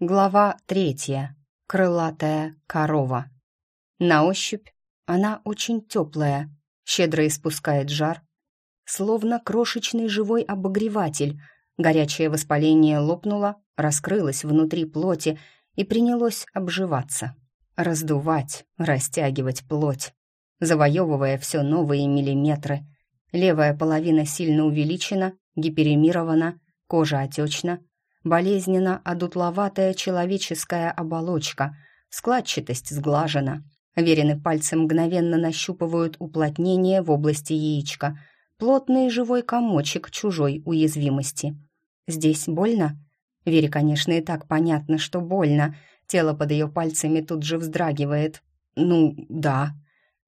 Глава третья. Крылатая корова. На ощупь она очень теплая, щедро испускает жар, словно крошечный живой обогреватель. Горячее воспаление лопнуло, раскрылось внутри плоти и принялось обживаться. Раздувать, растягивать плоть, завоевывая все новые миллиметры. Левая половина сильно увеличена, гиперемирована, кожа отечна, болезненно одутловатая человеческая оболочка, складчатость сглажена. Верены пальцы мгновенно нащупывают уплотнение в области яичка, плотный живой комочек чужой уязвимости. Здесь больно? Вере, конечно, и так понятно, что больно. Тело под ее пальцами тут же вздрагивает. Ну, да.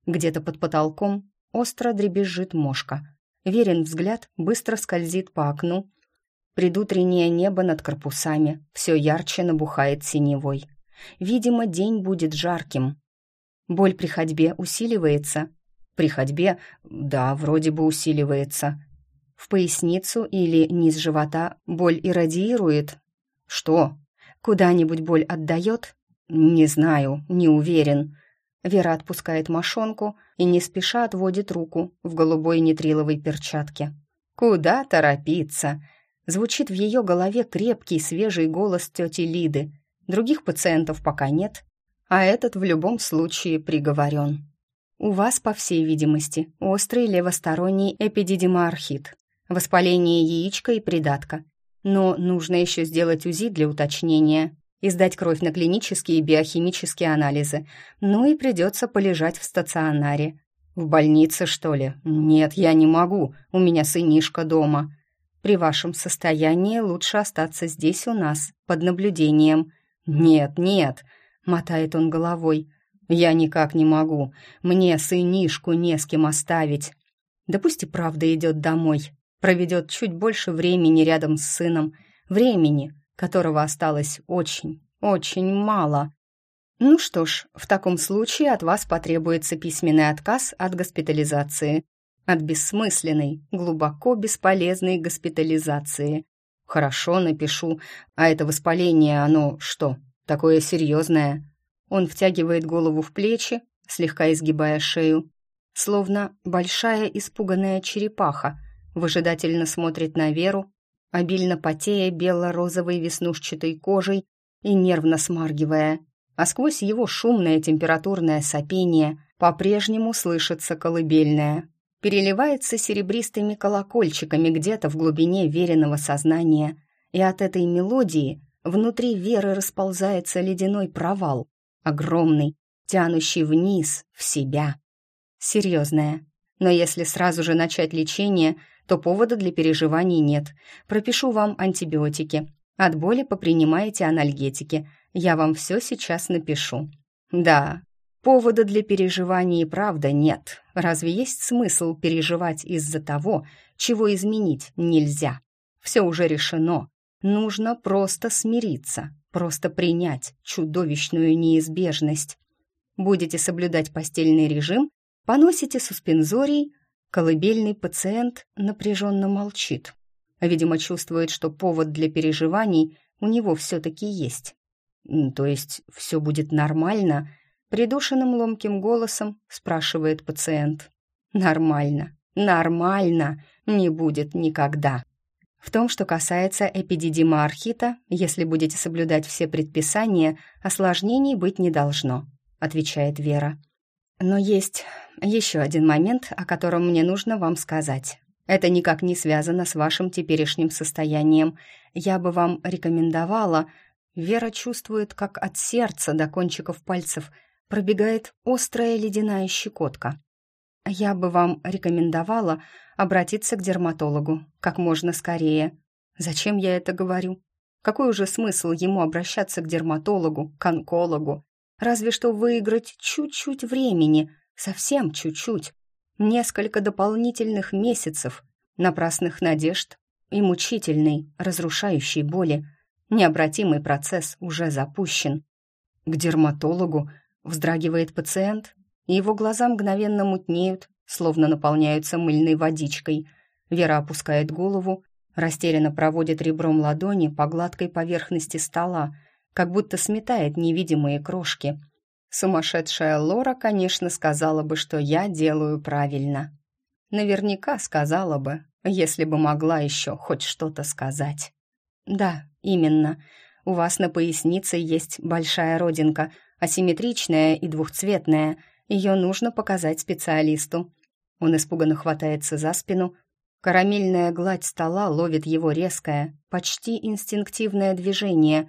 Где-то под потолком остро дребезжит мошка. Верен взгляд быстро скользит по окну, Предутреннее небо над корпусами все ярче набухает синевой. Видимо, день будет жарким. Боль при ходьбе усиливается. При ходьбе, да, вроде бы усиливается. В поясницу или низ живота боль иррадиирует. Что? Куда-нибудь боль отдает? Не знаю, не уверен. Вера отпускает мошонку и не спеша отводит руку в голубой нитриловой перчатке. Куда торопиться? Звучит в ее голове крепкий, свежий голос тети Лиды. Других пациентов пока нет, а этот в любом случае приговорен. У вас, по всей видимости, острый левосторонний эпидидимоархит, воспаление яичка и придатка. Но нужно еще сделать УЗИ для уточнения и сдать кровь на клинические и биохимические анализы. Ну и придется полежать в стационаре. В больнице, что ли? Нет, я не могу, у меня сынишка дома. При вашем состоянии лучше остаться здесь у нас, под наблюдением». «Нет, нет», — мотает он головой, — «я никак не могу. Мне сынишку не с кем оставить». Да пусть и правда идет домой, проведет чуть больше времени рядом с сыном, времени, которого осталось очень, очень мало. Ну что ж, в таком случае от вас потребуется письменный отказ от госпитализации от бессмысленной, глубоко бесполезной госпитализации. Хорошо, напишу. А это воспаление, оно что, такое серьезное? Он втягивает голову в плечи, слегка изгибая шею, словно большая испуганная черепаха, выжидательно смотрит на Веру, обильно потея бело-розовой веснушчатой кожей и нервно смаргивая, а сквозь его шумное температурное сопение по-прежнему слышится колыбельное переливается серебристыми колокольчиками где-то в глубине веренного сознания, и от этой мелодии внутри веры расползается ледяной провал, огромный, тянущий вниз, в себя. Серьезная. Но если сразу же начать лечение, то повода для переживаний нет. Пропишу вам антибиотики. От боли попринимаете анальгетики. Я вам все сейчас напишу. Да, Повода для переживаний правда нет. Разве есть смысл переживать из-за того, чего изменить нельзя? Все уже решено. Нужно просто смириться, просто принять чудовищную неизбежность. Будете соблюдать постельный режим, поносите суспензорий, колыбельный пациент напряженно молчит. Видимо, чувствует, что повод для переживаний у него все-таки есть. То есть все будет нормально, Придушенным ломким голосом спрашивает пациент. «Нормально, нормально, не будет никогда». В том, что касается эпидидима архита, если будете соблюдать все предписания, осложнений быть не должно, отвечает Вера. Но есть еще один момент, о котором мне нужно вам сказать. Это никак не связано с вашим теперешним состоянием. Я бы вам рекомендовала... Вера чувствует, как от сердца до кончиков пальцев – пробегает острая ледяная щекотка. Я бы вам рекомендовала обратиться к дерматологу как можно скорее. Зачем я это говорю? Какой уже смысл ему обращаться к дерматологу, к онкологу? Разве что выиграть чуть-чуть времени, совсем чуть-чуть. Несколько дополнительных месяцев, напрасных надежд и мучительной, разрушающей боли. Необратимый процесс уже запущен. К дерматологу Вздрагивает пациент, и его глаза мгновенно мутнеют, словно наполняются мыльной водичкой. Вера опускает голову, растерянно проводит ребром ладони по гладкой поверхности стола, как будто сметает невидимые крошки. Сумасшедшая Лора, конечно, сказала бы, что я делаю правильно. Наверняка сказала бы, если бы могла еще хоть что-то сказать. Да, именно. У вас на пояснице есть большая родинка, асимметричная и двухцветная. Ее нужно показать специалисту. Он испуганно хватается за спину. Карамельная гладь стола ловит его резкое, почти инстинктивное движение.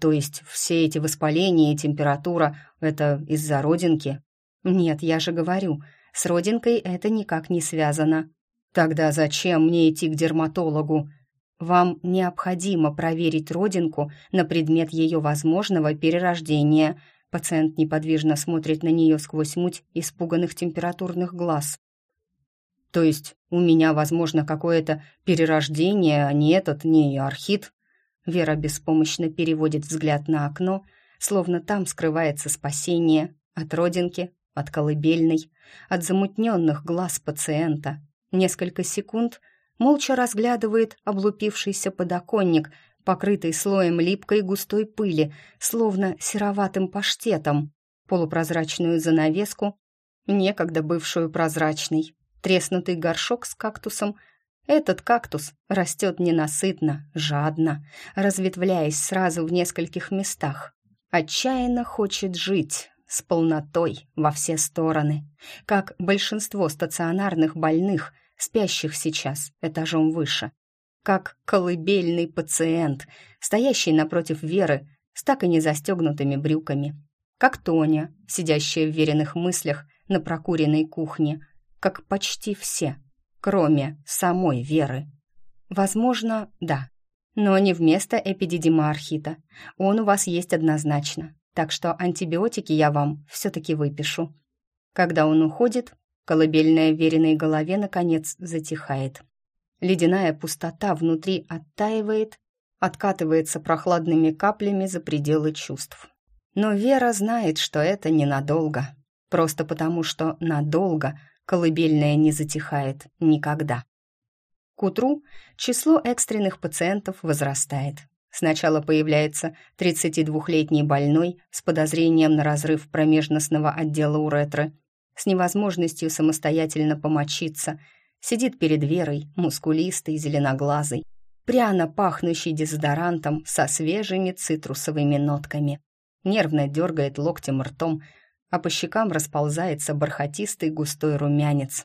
То есть все эти воспаления и температура — это из-за родинки? Нет, я же говорю, с родинкой это никак не связано. Тогда зачем мне идти к дерматологу? Вам необходимо проверить родинку на предмет ее возможного перерождения. Пациент неподвижно смотрит на нее сквозь муть испуганных температурных глаз. То есть у меня, возможно, какое-то перерождение, а не этот, не архит. Вера беспомощно переводит взгляд на окно, словно там скрывается спасение от родинки, от колыбельной, от замутненных глаз пациента. Несколько секунд молча разглядывает облупившийся подоконник, покрытый слоем липкой густой пыли, словно сероватым паштетом, полупрозрачную занавеску, некогда бывшую прозрачной, треснутый горшок с кактусом. Этот кактус растет ненасытно, жадно, разветвляясь сразу в нескольких местах. Отчаянно хочет жить, с полнотой во все стороны, как большинство стационарных больных, спящих сейчас этажом выше, как колыбельный пациент, стоящий напротив Веры с так и не застегнутыми брюками, как Тоня, сидящая в веренных мыслях на прокуренной кухне, как почти все, кроме самой Веры. Возможно, да, но не вместо эпидидима архита. Он у вас есть однозначно, так что антибиотики я вам все-таки выпишу. Когда он уходит, колыбельная в веренной голове наконец затихает. Ледяная пустота внутри оттаивает, откатывается прохладными каплями за пределы чувств. Но Вера знает, что это ненадолго. Просто потому, что надолго – колыбельная не затихает никогда. К утру число экстренных пациентов возрастает. Сначала появляется 32-летний больной с подозрением на разрыв промежностного отдела уретры, с невозможностью самостоятельно помочиться, сидит перед Верой, мускулистый, зеленоглазый, пряно пахнущий дезодорантом со свежими цитрусовыми нотками. Нервно дергает локтем ртом, а по щекам расползается бархатистый густой румянец.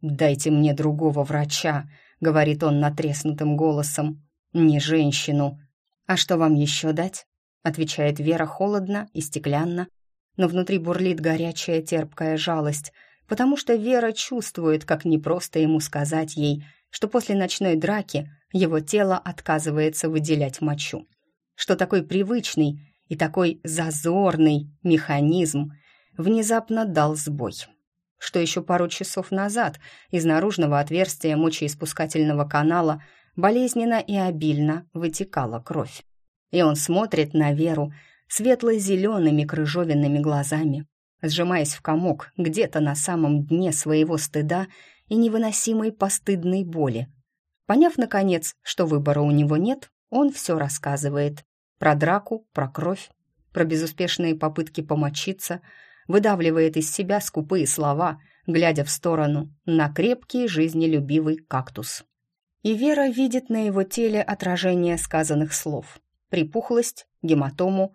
«Дайте мне другого врача», — говорит он натреснутым голосом. «Не женщину». «А что вам еще дать?» — отвечает Вера холодно и стеклянно, но внутри бурлит горячая терпкая жалость, потому что Вера чувствует, как непросто ему сказать ей, что после ночной драки его тело отказывается выделять мочу, что такой привычный и такой зазорный механизм внезапно дал сбой. Что еще пару часов назад из наружного отверстия мочеиспускательного канала болезненно и обильно вытекала кровь. И он смотрит на Веру светло-зелеными крыжовенными глазами, сжимаясь в комок где-то на самом дне своего стыда и невыносимой постыдной боли. Поняв, наконец, что выбора у него нет, он все рассказывает. Про драку, про кровь, про безуспешные попытки помочиться — выдавливает из себя скупые слова, глядя в сторону на крепкий жизнелюбивый кактус. И Вера видит на его теле отражение сказанных слов. Припухлость, гематому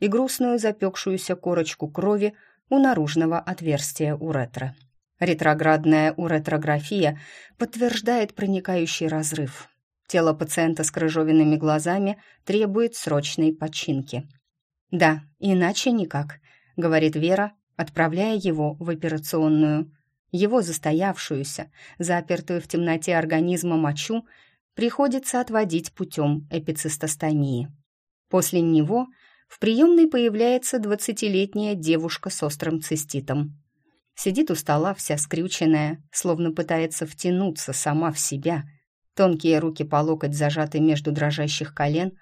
и грустную запекшуюся корочку крови у наружного отверстия уретры. Ретроградная уретрография подтверждает проникающий разрыв. Тело пациента с крыжовенными глазами требует срочной починки. Да, иначе никак говорит Вера, отправляя его в операционную. Его застоявшуюся, запертую в темноте организма мочу, приходится отводить путем эпицистостомии. После него в приемной появляется двадцатилетняя девушка с острым циститом. Сидит у стола вся скрюченная, словно пытается втянуться сама в себя. Тонкие руки по локоть зажаты между дрожащих колен,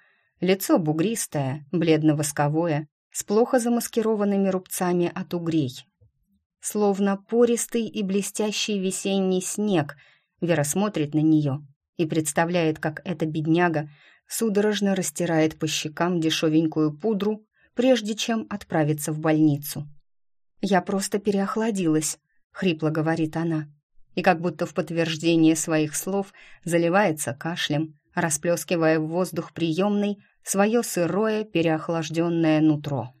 лицо бугристое, бледно-восковое, с плохо замаскированными рубцами от угрей. Словно пористый и блестящий весенний снег, Вера смотрит на нее и представляет, как эта бедняга судорожно растирает по щекам дешевенькую пудру, прежде чем отправиться в больницу. «Я просто переохладилась», — хрипло говорит она, и как будто в подтверждение своих слов заливается кашлем, расплескивая в воздух приемный свое сырое переохлажденное нутро.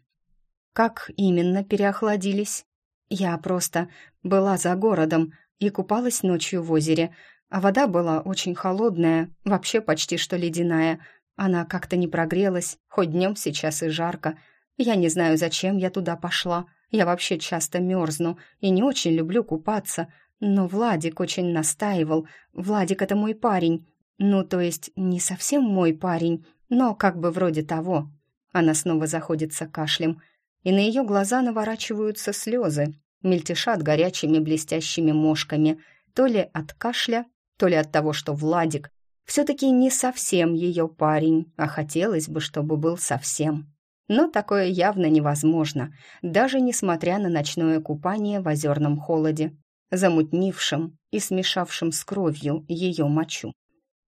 «Как именно переохладились?» «Я просто была за городом и купалась ночью в озере, а вода была очень холодная, вообще почти что ледяная. Она как-то не прогрелась, хоть днем сейчас и жарко. Я не знаю, зачем я туда пошла. Я вообще часто мерзну и не очень люблю купаться. Но Владик очень настаивал. Владик — это мой парень. Ну, то есть, не совсем мой парень, но как бы вроде того. Она снова заходится кашлем, и на ее глаза наворачиваются слезы, мельтешат горячими блестящими мошками, то ли от кашля, то ли от того, что Владик все-таки не совсем ее парень, а хотелось бы, чтобы был совсем. Но такое явно невозможно, даже несмотря на ночное купание в озерном холоде, замутнившем и смешавшем с кровью ее мочу.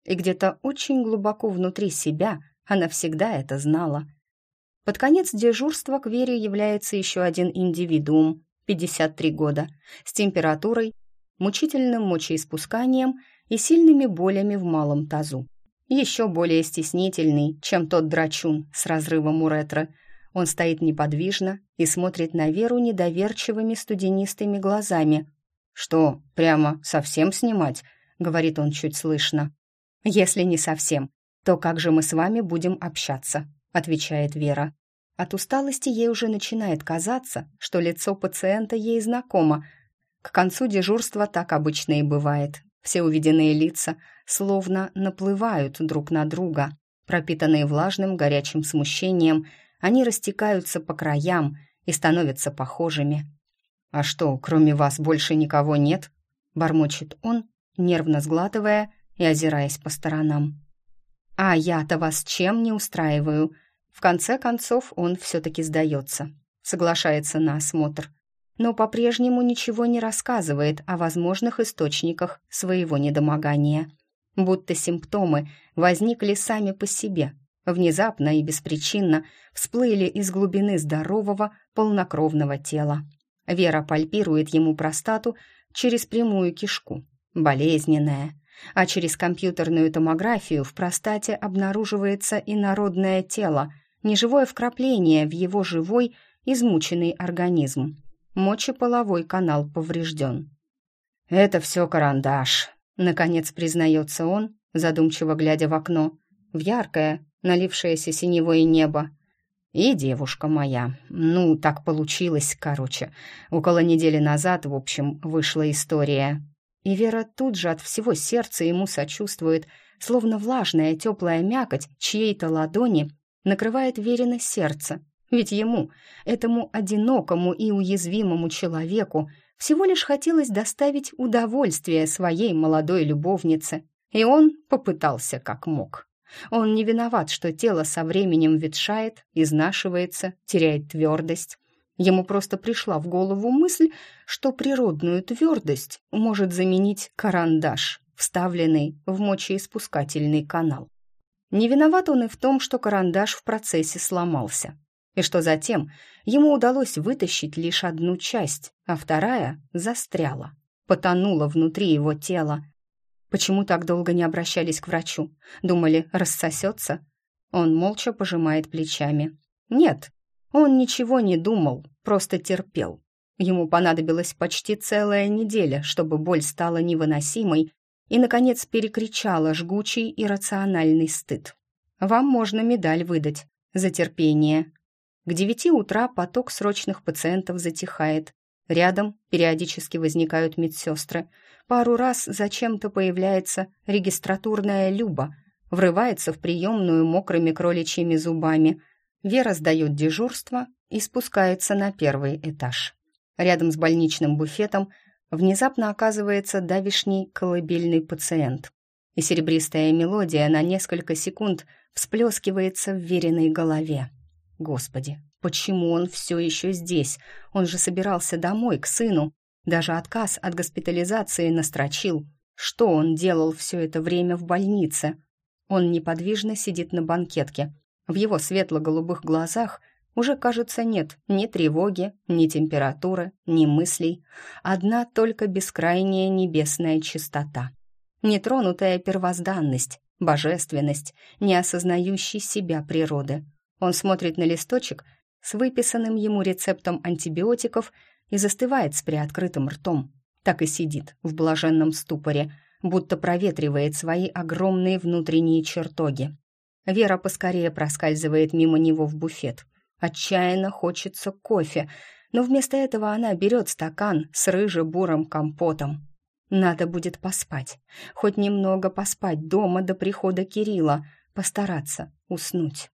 И где-то очень глубоко внутри себя она всегда это знала. Под конец дежурства к Вере является еще один индивидуум, 53 года, с температурой, мучительным мочеиспусканием и сильными болями в малом тазу. Еще более стеснительный, чем тот драчун с разрывом уретры. Он стоит неподвижно и смотрит на Веру недоверчивыми студенистыми глазами. «Что, прямо совсем снимать?» — говорит он чуть слышно. «Если не совсем, то как же мы с вами будем общаться?» — отвечает Вера. От усталости ей уже начинает казаться, что лицо пациента ей знакомо. К концу дежурства так обычно и бывает. Все увиденные лица словно наплывают друг на друга. Пропитанные влажным горячим смущением, они растекаются по краям и становятся похожими. «А что, кроме вас больше никого нет?» — бормочет он, нервно сглатывая и озираясь по сторонам. «А я-то вас чем не устраиваю?» В конце концов он все-таки сдается, соглашается на осмотр но по-прежнему ничего не рассказывает о возможных источниках своего недомогания. Будто симптомы возникли сами по себе, внезапно и беспричинно всплыли из глубины здорового, полнокровного тела. Вера пальпирует ему простату через прямую кишку, болезненная, а через компьютерную томографию в простате обнаруживается инородное тело, неживое вкрапление в его живой, измученный организм мочеполовой канал поврежден. «Это все карандаш», — наконец признается он, задумчиво глядя в окно, в яркое, налившееся синевое небо. «И девушка моя. Ну, так получилось, короче. Около недели назад, в общем, вышла история». И Вера тут же от всего сердца ему сочувствует, словно влажная теплая мякоть чьей-то ладони накрывает Верина сердце, ведь ему, этому одинокому и уязвимому человеку, всего лишь хотелось доставить удовольствие своей молодой любовнице, и он попытался как мог. Он не виноват, что тело со временем ветшает, изнашивается, теряет твердость. Ему просто пришла в голову мысль, что природную твердость может заменить карандаш, вставленный в мочеиспускательный канал. Не виноват он и в том, что карандаш в процессе сломался и что затем ему удалось вытащить лишь одну часть, а вторая застряла, потонула внутри его тела. Почему так долго не обращались к врачу? Думали, рассосется? Он молча пожимает плечами. Нет, он ничего не думал, просто терпел. Ему понадобилась почти целая неделя, чтобы боль стала невыносимой и, наконец, перекричала жгучий иррациональный стыд. «Вам можно медаль выдать за терпение», к девяти утра поток срочных пациентов затихает. Рядом периодически возникают медсестры. Пару раз зачем-то появляется регистратурная Люба, врывается в приемную мокрыми кроличьими зубами. Вера сдает дежурство и спускается на первый этаж. Рядом с больничным буфетом внезапно оказывается давишний колыбельный пациент. И серебристая мелодия на несколько секунд всплескивается в веренной голове. Господи, почему он все еще здесь? Он же собирался домой, к сыну. Даже отказ от госпитализации настрочил. Что он делал все это время в больнице? Он неподвижно сидит на банкетке. В его светло-голубых глазах уже, кажется, нет ни тревоги, ни температуры, ни мыслей. Одна только бескрайняя небесная чистота. Нетронутая первозданность, божественность, не осознающий себя природы. Он смотрит на листочек с выписанным ему рецептом антибиотиков и застывает с приоткрытым ртом. Так и сидит в блаженном ступоре, будто проветривает свои огромные внутренние чертоги. Вера поскорее проскальзывает мимо него в буфет. Отчаянно хочется кофе, но вместо этого она берет стакан с рыже-бурым компотом. Надо будет поспать, хоть немного поспать дома до прихода Кирилла, постараться уснуть.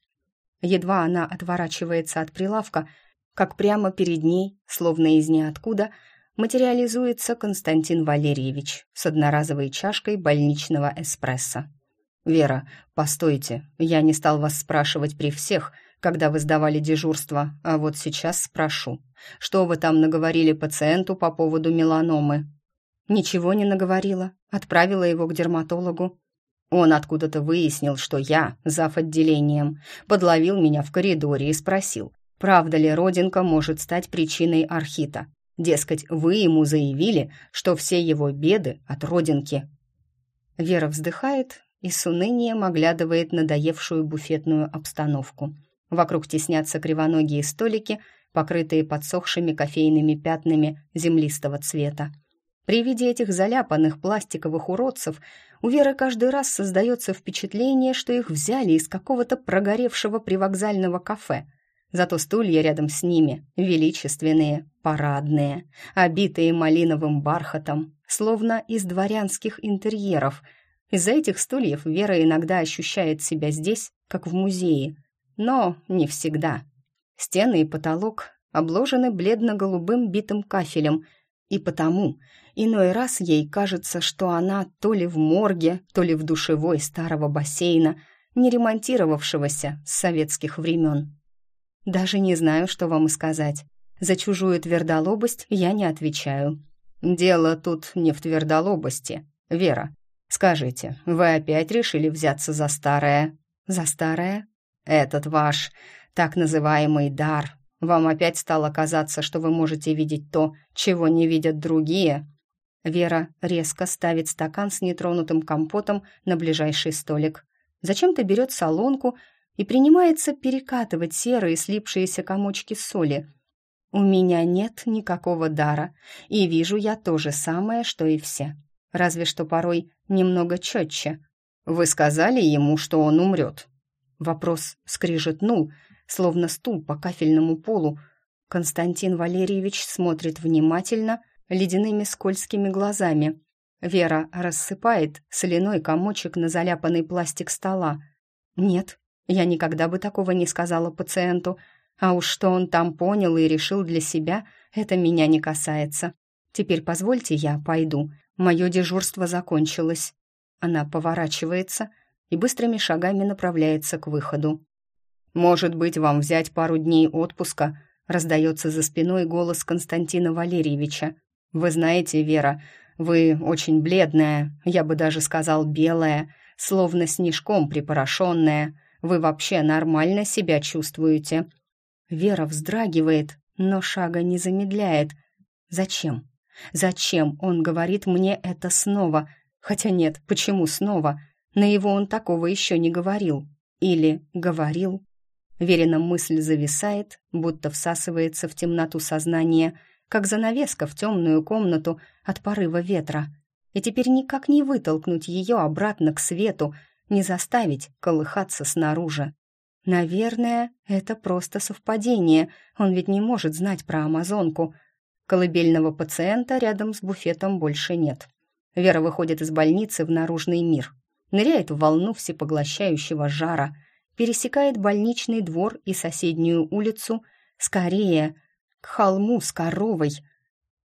Едва она отворачивается от прилавка, как прямо перед ней, словно из ниоткуда, материализуется Константин Валерьевич с одноразовой чашкой больничного эспрессо. «Вера, постойте, я не стал вас спрашивать при всех, когда вы сдавали дежурство, а вот сейчас спрошу. Что вы там наговорили пациенту по поводу меланомы?» «Ничего не наговорила, отправила его к дерматологу. Он откуда-то выяснил, что я, зав. отделением, подловил меня в коридоре и спросил, правда ли родинка может стать причиной архита. Дескать, вы ему заявили, что все его беды от родинки. Вера вздыхает и с унынием оглядывает надоевшую буфетную обстановку. Вокруг теснятся кривоногие столики, покрытые подсохшими кофейными пятнами землистого цвета. При виде этих заляпанных пластиковых уродцев у Веры каждый раз создается впечатление, что их взяли из какого-то прогоревшего привокзального кафе – Зато стулья рядом с ними величественные, парадные, обитые малиновым бархатом, словно из дворянских интерьеров. Из-за этих стульев Вера иногда ощущает себя здесь, как в музее, но не всегда. Стены и потолок обложены бледно-голубым битым кафелем, и потому иной раз ей кажется, что она то ли в морге, то ли в душевой старого бассейна, не ремонтировавшегося с советских времен. Даже не знаю, что вам сказать. За чужую твердолобость я не отвечаю. Дело тут не в твердолобости. Вера, скажите, вы опять решили взяться за старое? За старое? Этот ваш так называемый дар. Вам опять стало казаться, что вы можете видеть то, чего не видят другие. Вера резко ставит стакан с нетронутым компотом на ближайший столик. Зачем-то берет солонку и принимается перекатывать серые слипшиеся комочки соли. У меня нет никакого дара, и вижу я то же самое, что и все. Разве что порой немного четче. «Вы сказали ему, что он умрет?» Вопрос скрижетнул, словно стул по кафельному полу. Константин Валерьевич смотрит внимательно, ледяными скользкими глазами. Вера рассыпает соляной комочек на заляпанный пластик стола. «Нет, я никогда бы такого не сказала пациенту, а уж что он там понял и решил для себя, это меня не касается. Теперь позвольте я пойду. Мое дежурство закончилось. Она поворачивается и быстрыми шагами направляется к выходу. «Может быть, вам взять пару дней отпуска?» раздается за спиной голос Константина Валерьевича. «Вы знаете, Вера, вы очень бледная, я бы даже сказал белая, словно снежком припорошенная. Вы вообще нормально себя чувствуете?» Вера вздрагивает, но шага не замедляет. «Зачем? Зачем он говорит мне это снова? Хотя нет, почему снова? На его он такого еще не говорил. Или говорил?» Верина мысль зависает, будто всасывается в темноту сознания, как занавеска в темную комнату от порыва ветра. И теперь никак не вытолкнуть ее обратно к свету, не заставить колыхаться снаружи. Наверное, это просто совпадение, он ведь не может знать про амазонку. Колыбельного пациента рядом с буфетом больше нет. Вера выходит из больницы в наружный мир, ныряет в волну всепоглощающего жара, пересекает больничный двор и соседнюю улицу, скорее, к холму с коровой,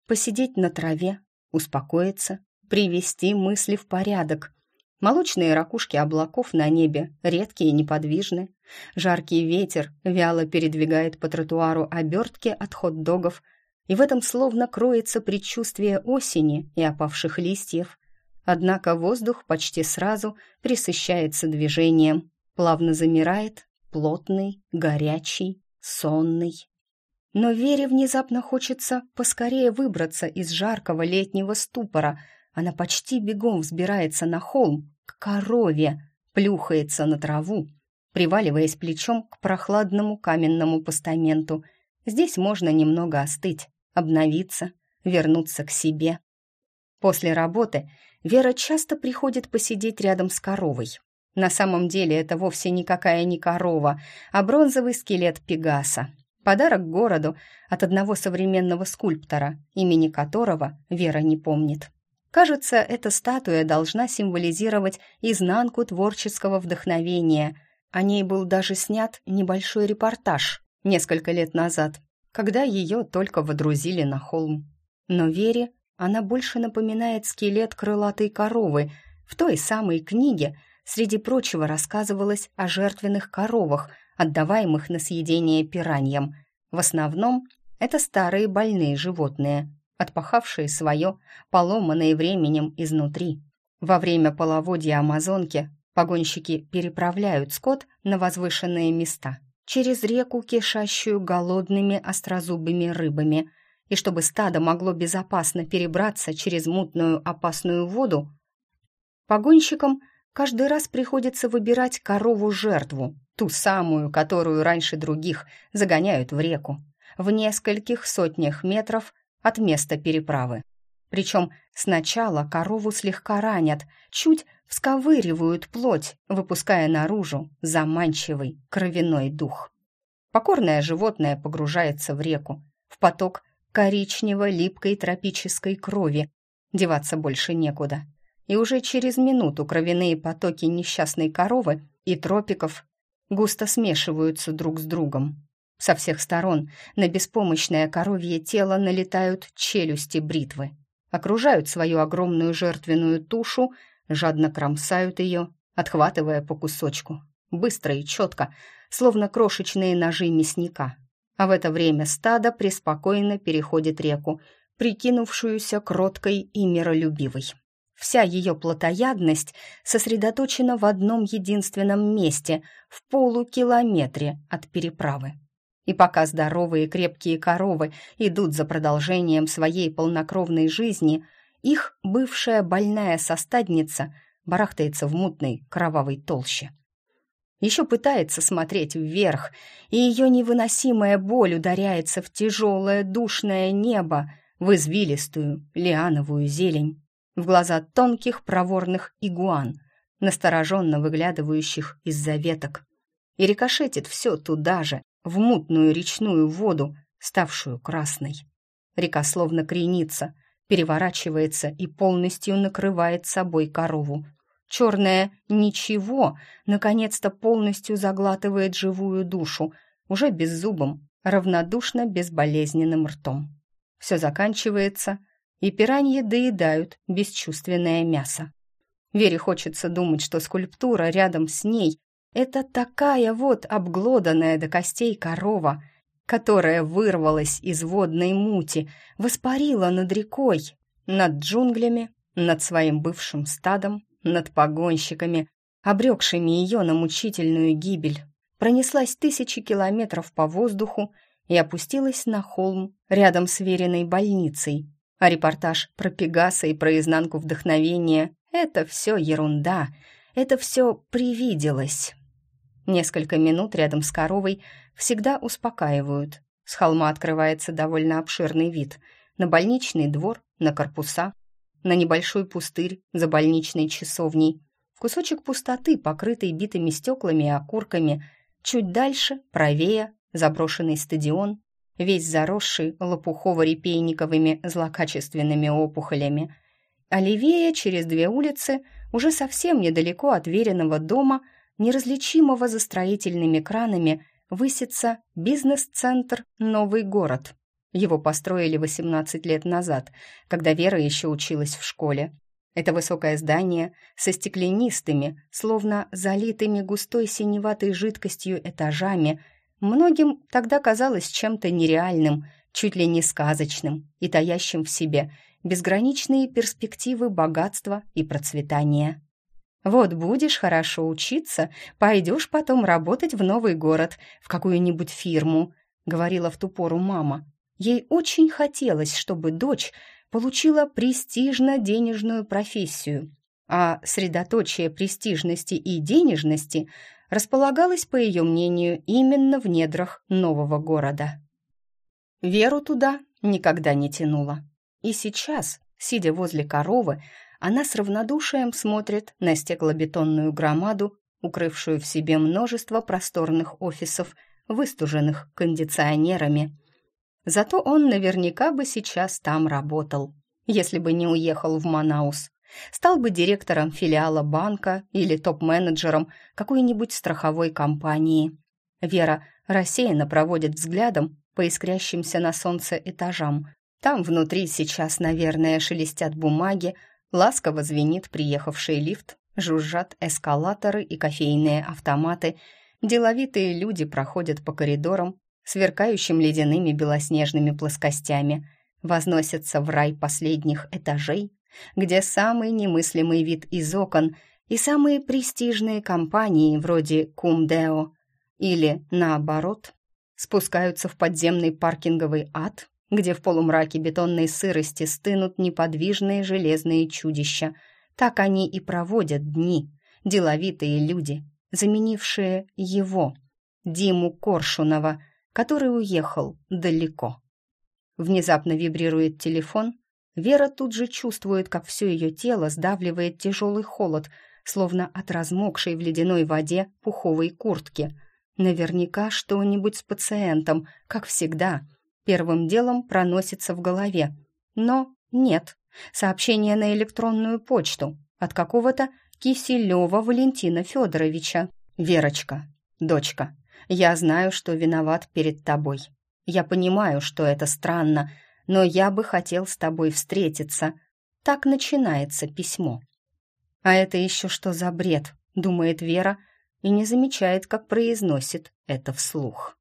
посидеть на траве, успокоиться, привести мысли в порядок, Молочные ракушки облаков на небе редкие и неподвижны. Жаркий ветер вяло передвигает по тротуару обертки от хот-догов, и в этом словно кроется предчувствие осени и опавших листьев. Однако воздух почти сразу присыщается движением, плавно замирает, плотный, горячий, сонный. Но Вере внезапно хочется поскорее выбраться из жаркого летнего ступора. Она почти бегом взбирается на холм, к корове, плюхается на траву, приваливаясь плечом к прохладному каменному постаменту. Здесь можно немного остыть, обновиться, вернуться к себе. После работы Вера часто приходит посидеть рядом с коровой. На самом деле это вовсе никакая не корова, а бронзовый скелет Пегаса. Подарок городу от одного современного скульптора, имени которого Вера не помнит. Кажется, эта статуя должна символизировать изнанку творческого вдохновения. О ней был даже снят небольшой репортаж несколько лет назад, когда ее только водрузили на холм. Но Вере она больше напоминает скелет крылатой коровы. В той самой книге, среди прочего, рассказывалось о жертвенных коровах, отдаваемых на съедение пираньям. В основном это старые больные животные, отпахавшие свое, поломанное временем изнутри. Во время половодья Амазонки погонщики переправляют скот на возвышенные места через реку, кишащую голодными острозубыми рыбами – и чтобы стадо могло безопасно перебраться через мутную опасную воду, погонщикам каждый раз приходится выбирать корову-жертву, ту самую, которую раньше других загоняют в реку, в нескольких сотнях метров от места переправы. Причем сначала корову слегка ранят, чуть всковыривают плоть, выпуская наружу заманчивый кровяной дух. Покорное животное погружается в реку, в поток коричнево-липкой тропической крови. Деваться больше некуда. И уже через минуту кровяные потоки несчастной коровы и тропиков густо смешиваются друг с другом. Со всех сторон на беспомощное коровье тело налетают челюсти бритвы, окружают свою огромную жертвенную тушу, жадно кромсают ее, отхватывая по кусочку, быстро и четко, словно крошечные ножи мясника а в это время стадо преспокойно переходит реку, прикинувшуюся кроткой и миролюбивой. Вся ее плотоядность сосредоточена в одном единственном месте, в полукилометре от переправы. И пока здоровые крепкие коровы идут за продолжением своей полнокровной жизни, их бывшая больная состадница барахтается в мутной кровавой толще еще пытается смотреть вверх, и ее невыносимая боль ударяется в тяжелое душное небо, в извилистую лиановую зелень, в глаза тонких проворных игуан, настороженно выглядывающих из-за веток, и рикошетит все туда же, в мутную речную воду, ставшую красной. Река словно кренится, переворачивается и полностью накрывает собой корову, Черное «ничего» наконец-то полностью заглатывает живую душу, уже беззубым, равнодушно безболезненным ртом. Все заканчивается, и пираньи доедают бесчувственное мясо. Вере хочется думать, что скульптура рядом с ней — это такая вот обглоданная до костей корова, которая вырвалась из водной мути, воспарила над рекой, над джунглями, над своим бывшим стадом, над погонщиками, обрекшими ее на мучительную гибель, пронеслась тысячи километров по воздуху и опустилась на холм рядом с веренной больницей. А репортаж про Пегаса и про изнанку вдохновения — это все ерунда, это все привиделось. Несколько минут рядом с коровой всегда успокаивают. С холма открывается довольно обширный вид. На больничный двор, на корпуса, на небольшой пустырь за больничной часовней, кусочек пустоты, покрытый битыми стеклами и окурками, чуть дальше, правее, заброшенный стадион, весь заросший лопухово-репейниковыми злокачественными опухолями. А через две улицы, уже совсем недалеко от веренного дома, неразличимого за строительными кранами, высится бизнес-центр «Новый город», его построили 18 лет назад, когда Вера еще училась в школе. Это высокое здание со стеклянистыми, словно залитыми густой синеватой жидкостью этажами, многим тогда казалось чем-то нереальным, чуть ли не сказочным и таящим в себе безграничные перспективы богатства и процветания. Вот будешь хорошо учиться, пойдешь потом работать в новый город, в какую-нибудь фирму, говорила в ту пору мама. Ей очень хотелось, чтобы дочь получила престижно-денежную профессию, а средоточие престижности и денежности располагалось, по ее мнению, именно в недрах нового города. Веру туда никогда не тянуло. И сейчас, сидя возле коровы, она с равнодушием смотрит на стеклобетонную громаду, укрывшую в себе множество просторных офисов, выстуженных кондиционерами. Зато он наверняка бы сейчас там работал, если бы не уехал в Манаус. Стал бы директором филиала банка или топ-менеджером какой-нибудь страховой компании. Вера рассеянно проводит взглядом по искрящимся на солнце этажам. Там внутри сейчас, наверное, шелестят бумаги, ласково звенит приехавший лифт, жужжат эскалаторы и кофейные автоматы. Деловитые люди проходят по коридорам, сверкающим ледяными белоснежными плоскостями, возносятся в рай последних этажей, где самый немыслимый вид из окон и самые престижные компании вроде Кумдео или, наоборот, спускаются в подземный паркинговый ад, где в полумраке бетонной сырости стынут неподвижные железные чудища. Так они и проводят дни, деловитые люди, заменившие его, Диму Коршунова, который уехал далеко. Внезапно вибрирует телефон, Вера тут же чувствует, как все ее тело сдавливает тяжелый холод, словно от размокшей в ледяной воде пуховой куртки. Наверняка что-нибудь с пациентом, как всегда. Первым делом проносится в голове. Но нет. Сообщение на электронную почту от какого-то Киселева Валентина Федоровича. «Верочка, дочка, я знаю, что виноват перед тобой. Я понимаю, что это странно, но я бы хотел с тобой встретиться. Так начинается письмо. А это еще что за бред, думает Вера и не замечает, как произносит это вслух.